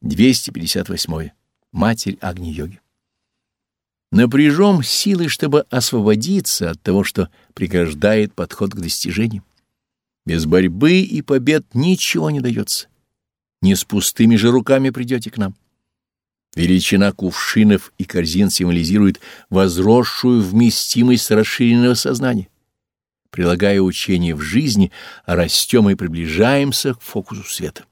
258. Матерь Агни-йоги. Напряжем силы, чтобы освободиться от того, что преграждает подход к достижению. Без борьбы и побед ничего не дается. Не с пустыми же руками придете к нам. Величина кувшинов и корзин символизирует возросшую вместимость расширенного сознания. Прилагая учение в жизни, растем и приближаемся к фокусу света.